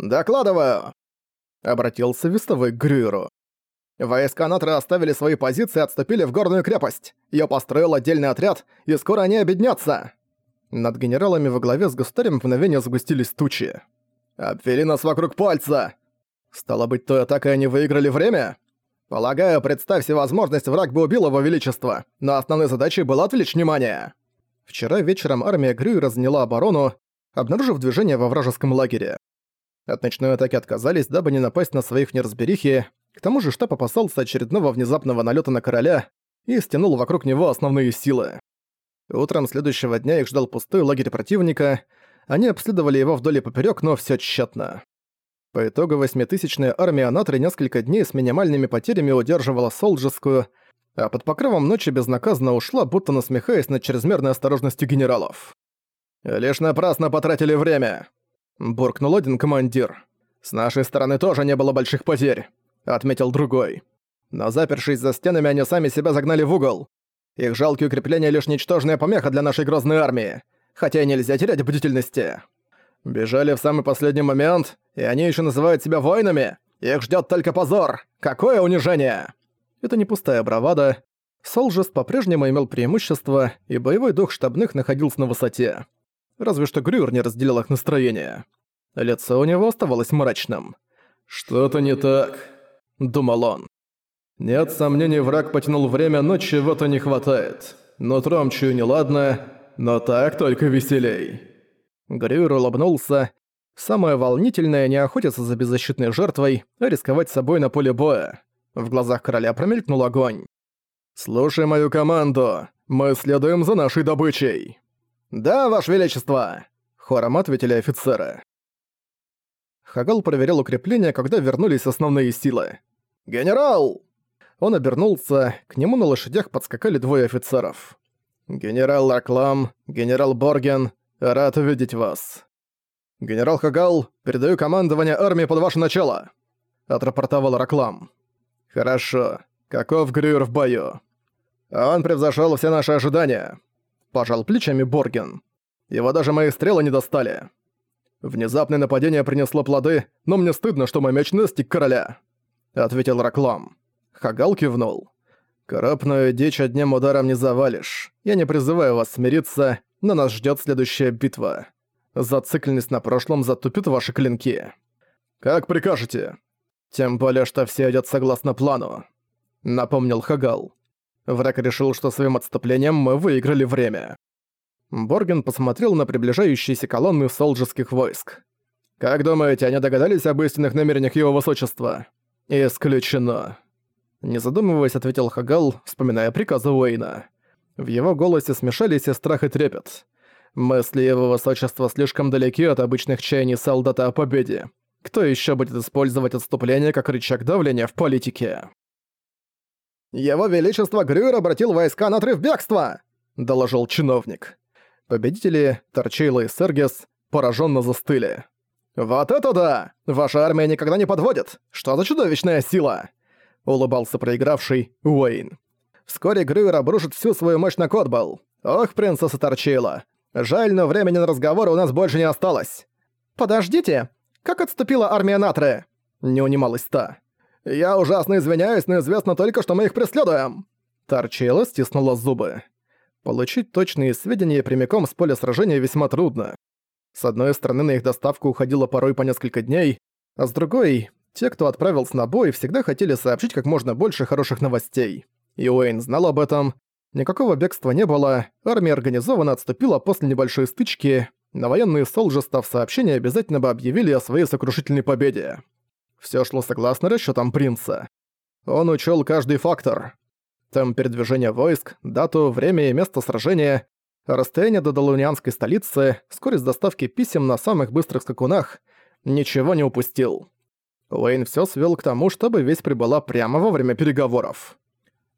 «Докладываю!» — обратился вестовой к Грюеру. Войска Натра оставили свои позиции и отступили в горную крепость. Её построил отдельный отряд, и скоро они объединятся. Над генералами во главе с государем мгновение сгустились тучи. «Обвели нас вокруг пальца!» «Стало быть, той атакой они выиграли время?» «Полагаю, представь себе возможность, враг бы убил его величество, но основной задачей было отвлечь внимание». Вчера вечером армия Грюй разняла оборону, обнаружив движение во вражеском лагере. От ночной атаки отказались, дабы не напасть на своих неразберихи, к тому же штаб опасался очередного внезапного налета на короля и стянул вокруг него основные силы. Утром следующего дня их ждал пустой лагерь противника, они обследовали его вдоль и попёрёк, но всё тщетно. По итогу восьмитысячная армия Анатри несколько дней с минимальными потерями удерживала Солджескую, а под покровом ночи безнаказанно ушла, будто насмехаясь над чрезмерной осторожностью генералов. «Лишь напрасно потратили время», — буркнул один командир. «С нашей стороны тоже не было больших потерь», — отметил другой. «Но запершись за стенами, они сами себя загнали в угол. Их жалкие укрепления — лишь ничтожная помеха для нашей грозной армии, хотя и нельзя терять бдительности. Бежали в самый последний момент, и они еще называют себя воинами. Их ждет только позор. Какое унижение!» Это не пустая бравада. Солжест по-прежнему имел преимущество, и боевой дух штабных находился на высоте. Разве что Грюр не разделял их настроение. Лицо у него оставалось мрачным. «Что-то не так», — думал он. «Нет сомнений, враг потянул время, но чего-то не хватает. Нутром чую неладно, но так только веселей». Грюр улыбнулся. Самое волнительное не охотиться за беззащитной жертвой, а рисковать собой на поле боя. В глазах короля промелькнул огонь. «Слушай мою команду. Мы следуем за нашей добычей». «Да, Ваше Величество!» — хором ответили офицеры. Хагал проверял укрепления, когда вернулись основные силы. «Генерал!» Он обернулся, к нему на лошадях подскакали двое офицеров. «Генерал Лаклам, генерал Борген, рад увидеть вас». «Генерал Хагал, передаю командование армии под ваше начало», — отрапортовал Раклам. «Хорошо. Каков Грюер в бою?» «Он превзошел все наши ожидания», — пожал плечами Борген. «Его даже мои стрелы не достали». «Внезапное нападение принесло плоды, но мне стыдно, что мой меч настиг короля», — ответил Раклам. Хагал кивнул. «Крупную дичь одним ударом не завалишь. Я не призываю вас смириться, но нас ждет следующая битва. Зацикленность на прошлом затупит ваши клинки». «Как прикажете», «Тем более, что все идет согласно плану», — напомнил Хагал. Враг решил, что своим отступлением мы выиграли время. Борген посмотрел на приближающиеся колонны солджеских войск. «Как думаете, они догадались об истинных намерениях его высочества?» «Исключено». Не задумываясь, ответил Хагал, вспоминая приказы Уэйна. В его голосе смешались и страх и трепет. Мысли его высочества слишком далеки от обычных чаяний солдата о победе. Кто еще будет использовать отступление как рычаг давления в политике? «Его Величество Грюер обратил войска на отрыв бегства!» – доложил чиновник. Победители, Торчейла и Сергес, пораженно застыли. «Вот это да! Ваша армия никогда не подводит! Что за чудовищная сила?» – улыбался проигравший Уэйн. «Вскоре Грюер обрушит всю свою мощь на Котбал. Ох, принцесса Торчейла! Жаль, но времени на разговоры у нас больше не осталось!» «Подождите!» Как отступила армия Натры?» Не унималась та. «Я ужасно извиняюсь, но известно только, что мы их преследуем!» Торчела стиснула зубы. Получить точные сведения прямиком с поля сражения весьма трудно. С одной стороны, на их доставку уходило порой по несколько дней, а с другой, те, кто отправился на бой, всегда хотели сообщить как можно больше хороших новостей. И Уэйн знал об этом. Никакого бегства не было, армия организованно отступила после небольшой стычки, на военные Солжеста в сообщении обязательно бы объявили о своей сокрушительной победе. Все шло согласно расчетам принца. Он учел каждый фактор. Темп передвижения войск, дату, время и место сражения, расстояние до Долунианской столицы, скорость доставки писем на самых быстрых скакунах, ничего не упустил. Уэйн все свел к тому, чтобы весь прибыла прямо во время переговоров.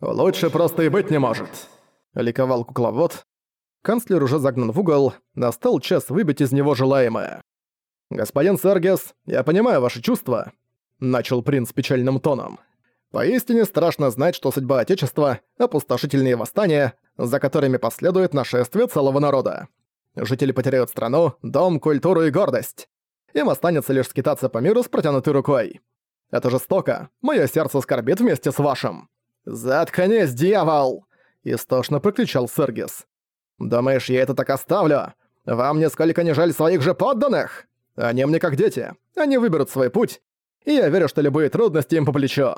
«Лучше просто и быть не может», — ликовал кукловод, Канцлер уже загнан в угол, настал час выбить из него желаемое. «Господин Саргес, я понимаю ваши чувства», — начал принц печальным тоном. «Поистине страшно знать, что судьба Отечества — опустошительные восстания, за которыми последует нашествие целого народа. Жители потеряют страну, дом, культуру и гордость. им останется лишь скитаться по миру с протянутой рукой. Это жестоко. Моё сердце скорбит вместе с вашим. «Заткнись, дьявол!» – истошно прокричал Сергис. «Думаешь, я это так оставлю? Вам нисколько не жаль своих же подданных? Они мне как дети. Они выберут свой путь, и я верю, что любые трудности им по плечу».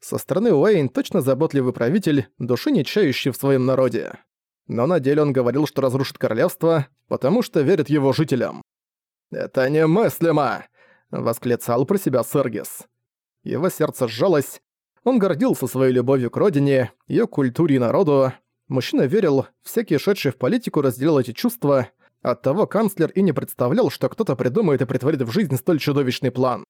Со стороны Уэйн точно заботливый правитель, души не чающий в своем народе. Но на деле он говорил, что разрушит королевство, потому что верит его жителям. «Это немыслимо!» — восклицал про себя Сергис. Его сердце сжалось. Он гордился своей любовью к родине, ее культуре и народу. Мужчина верил, всякий шедший в политику разделил эти чувства, оттого канцлер и не представлял, что кто-то придумает и притворит в жизнь столь чудовищный план.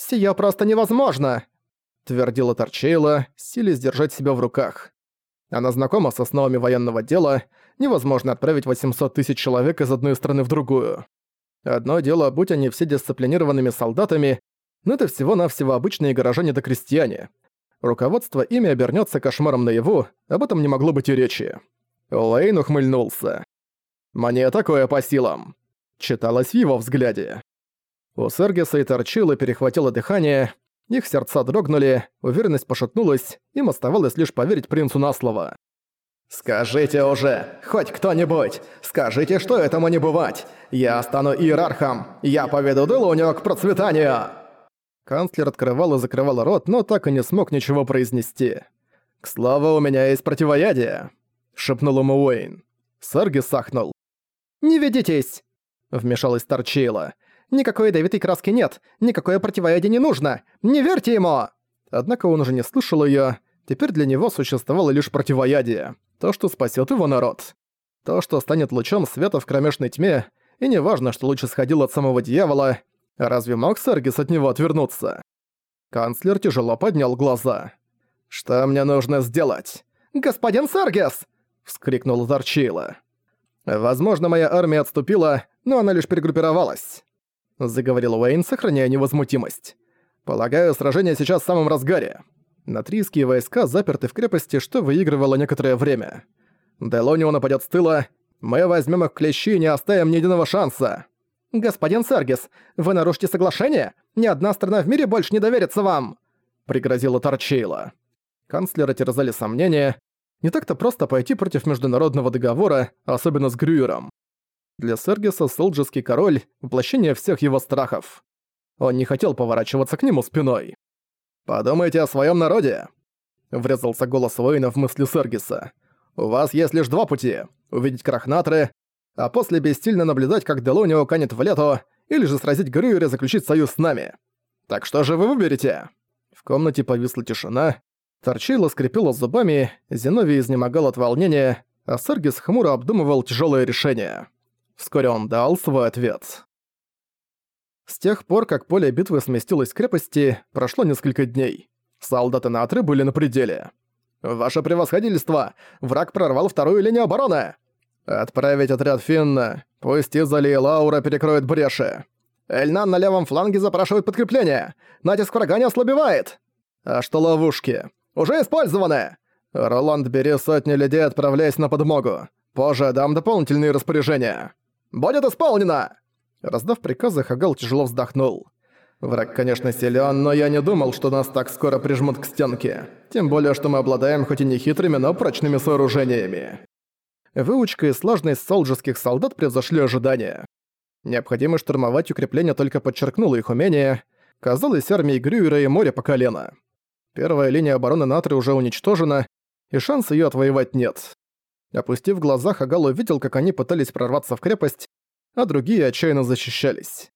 «Сия просто невозможно!» — твердила Торчейла, силясь сдержать себя в руках. Она знакома с основами военного дела, невозможно отправить 800 тысяч человек из одной страны в другую. Одно дело, будь они все дисциплинированными солдатами, но это всего-навсего обычные горожане да крестьяне. Руководство ими обернется кошмаром наяву, об этом не могло быть и речи. Лейн ухмыльнулся. «Мне такое по силам», — читалось в его взгляде. У Сергиса и Торчила перехватило дыхание, их сердца дрогнули, уверенность пошатнулась, им оставалось лишь поверить принцу на слово. «Скажите уже, хоть кто-нибудь, скажите, что этому не бывать! Я стану иерархом! Я поведу Делуню к процветанию!» Канцлер открывал и закрывал рот, но так и не смог ничего произнести. «К слову, у меня есть противоядие», — шепнул ему Уэйн. Сарги сахнул. «Не ведитесь!» — вмешалась Торчейла. «Никакой ядовитой краски нет, никакое противоядие не нужно! Не верьте ему!» Однако он уже не слышал её, теперь для него существовало лишь противоядие. То, что спасёт его народ. То, что станет лучом света в кромешной тьме, и не важно, что луч исходил от самого дьявола, Разве мог Сергис от него отвернуться? Канцлер тяжело поднял глаза. «Что мне нужно сделать?» «Господин Сергис!» — вскрикнул Зарчила. «Возможно, моя армия отступила, но она лишь перегруппировалась», — заговорил Уэйн, сохраняя невозмутимость. «Полагаю, сражение сейчас в самом разгаре. Натрийские войска заперты в крепости, что выигрывало некоторое время. Делонио нападет с тыла, мы возьмем их клещи и не оставим ни единого шанса. «Господин Сергис, вы нарушите соглашение? Ни одна страна в мире больше не доверится вам!» Пригрозила Торчейла. Канцлера терзали сомнения. Не так-то просто пойти против международного договора, особенно с Грюером. Для Сергиса Солджеский король — воплощение всех его страхов. Он не хотел поворачиваться к нему спиной. «Подумайте о своем народе!» — врезался голос воина в мысли Сергиса. «У вас есть лишь два пути — увидеть Крахнатры а после бессильно наблюдать, как Делонио канет в лето, или же сразить Грюера и заключить союз с нами. Так что же вы выберете?» В комнате повисла тишина, Торчейла скрипела зубами, Зиновий изнемогал от волнения, а Сергис хмуро обдумывал тяжелое решение. Вскоре он дал свой ответ. С тех пор, как поле битвы сместилось с крепости, прошло несколько дней. Солдаты Натры были на пределе. «Ваше превосходительство! Враг прорвал вторую линию обороны!» «Отправить отряд Финна. Пусть Изали и Лаура перекроют бреши. Эльнан на левом фланге запрашивает подкрепление. Натиск врага не ослабевает. А что ловушки? Уже использованы! Роланд, бери сотни людей, отправляясь на подмогу. Позже дам дополнительные распоряжения. Будет исполнено!» Раздав приказы, Хагал тяжело вздохнул. Враг, конечно, силен, но я не думал, что нас так скоро прижмут к стенке. Тем более, что мы обладаем хоть и не хитрыми, но прочными сооружениями. Выучка и сложность солджеских солдат превзошли ожидания. Необходимо штурмовать укрепления только подчеркнуло их умение. Казалось, армии Грюера и море по колено. Первая линия обороны Натры уже уничтожена, и шанс ее отвоевать нет. Опустив глаза, Хагал увидел, как они пытались прорваться в крепость, а другие отчаянно защищались.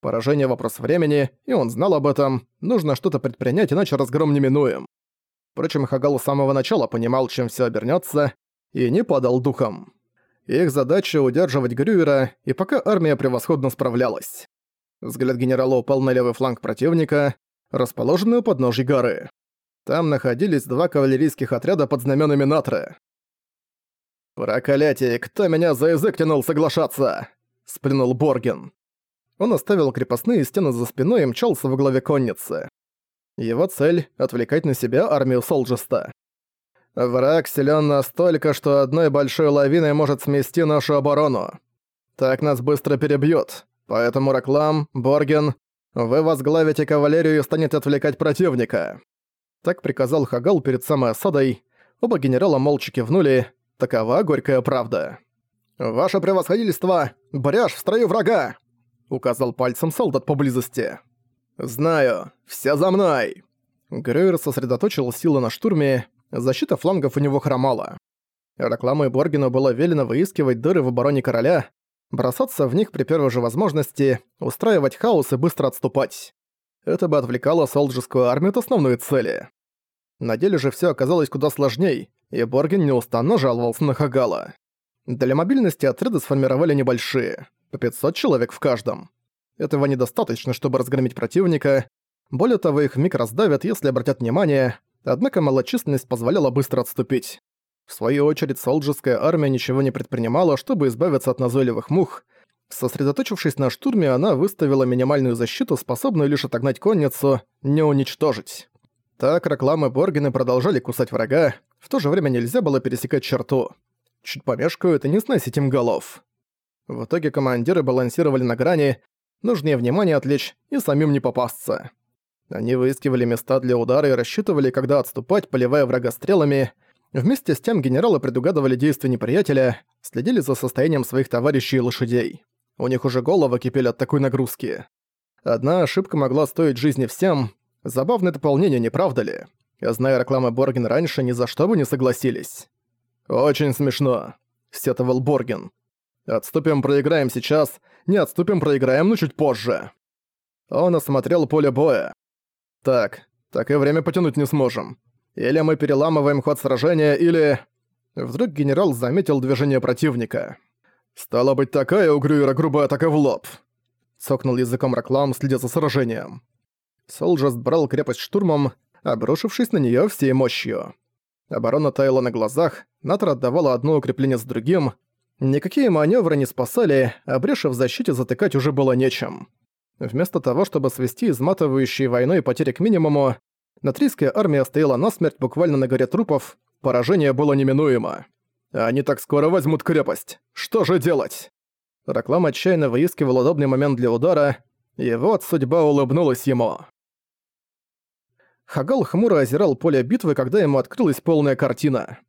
Поражение — вопрос времени, и он знал об этом. Нужно что-то предпринять, иначе разгром неминуем. Впрочем, Хагал с самого начала понимал, чем все обернется и не падал духом. Их задача — удерживать Грюера, и пока армия превосходно справлялась. Взгляд генерала упал на левый фланг противника, расположенный у подножья горы. Там находились два кавалерийских отряда под знаменами Натры. «Проклятие, кто меня за язык тянул соглашаться?» — сплюнул Борген. Он оставил крепостные стены за спиной и мчался во главе конницы. Его цель — отвлекать на себя армию Солджеста. Враг силен настолько, что одной большой лавиной может смести нашу оборону. Так нас быстро перебьют. Поэтому Раклам, Борген, вы возглавите кавалерию и станете отвлекать противника». Так приказал Хагал перед самой осадой. Оба генерала молча кивнули. Такова горькая правда. «Ваше превосходительство! Бряж в строю врага!» Указал пальцем солдат поблизости. «Знаю. Все за мной!» Грейр сосредоточил силы на штурме, защита флангов у него хромала. Рекламой Боргину было велено выискивать дыры в обороне короля, бросаться в них при первой же возможности, устраивать хаос и быстро отступать. Это бы отвлекало солджескую армию от основной цели. На деле же все оказалось куда сложней, и Боргин неустанно жаловался на Хагала. Для мобильности отряды сформировали небольшие, по 500 человек в каждом. Этого недостаточно, чтобы разгромить противника, более того, их миг раздавят, если обратят внимание, однако малочисленность позволяла быстро отступить. В свою очередь, солджеская армия ничего не предпринимала, чтобы избавиться от назойливых мух. Сосредоточившись на штурме, она выставила минимальную защиту, способную лишь отогнать конницу, не уничтожить. Так рекламы Боргены продолжали кусать врага, в то же время нельзя было пересекать черту. Чуть помешкают и не сносить им голов. В итоге командиры балансировали на грани, нужнее внимание отвлечь и самим не попасться. Они выискивали места для удара и рассчитывали, когда отступать, поливая врага стрелами, Вместе с тем генералы предугадывали действия неприятеля, следили за состоянием своих товарищей и лошадей. У них уже головы кипели от такой нагрузки. Одна ошибка могла стоить жизни всем. Забавное дополнение, не правда ли? Зная рекламы Борген раньше, ни за что бы не согласились. «Очень смешно», — сетовал Борген. «Отступим, проиграем сейчас, не отступим, проиграем, но чуть позже». Он осмотрел поле боя. «Так, так и время потянуть не сможем. Или мы переламываем ход сражения, или...» Вдруг генерал заметил движение противника. «Стало быть, такая у Грюера грубая атака в лоб!» Цокнул языком Раклам, следя за сражением. Солджест брал крепость штурмом, обрушившись на неё всей мощью. Оборона таяла на глазах, Натор отдавала одно укрепление с другим. Никакие маневры не спасали, а бреши в защите затыкать уже было нечем. Вместо того, чтобы свести изматывающие войной потери к минимуму, Натрийская армия стояла насмерть буквально на горе трупов, поражение было неминуемо. Они так скоро возьмут крепость. Что же делать? Раклам отчаянно выискивал удобный момент для удара, и вот судьба улыбнулась ему. Хагал хмуро озирал поле битвы, когда ему открылась полная картина.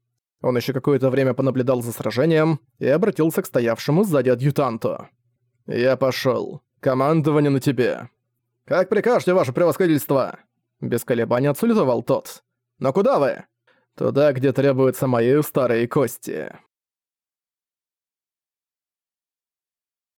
Он еще какое-то время понаблюдал за сражением и обратился к стоявшему сзади адъютанту. «Я пошел. Командование на тебе». «Как прикажете, ваше превосходительство?» Без колебаний отсулетовал тот. «Но куда вы?» «Туда, где требуются мои старые кости».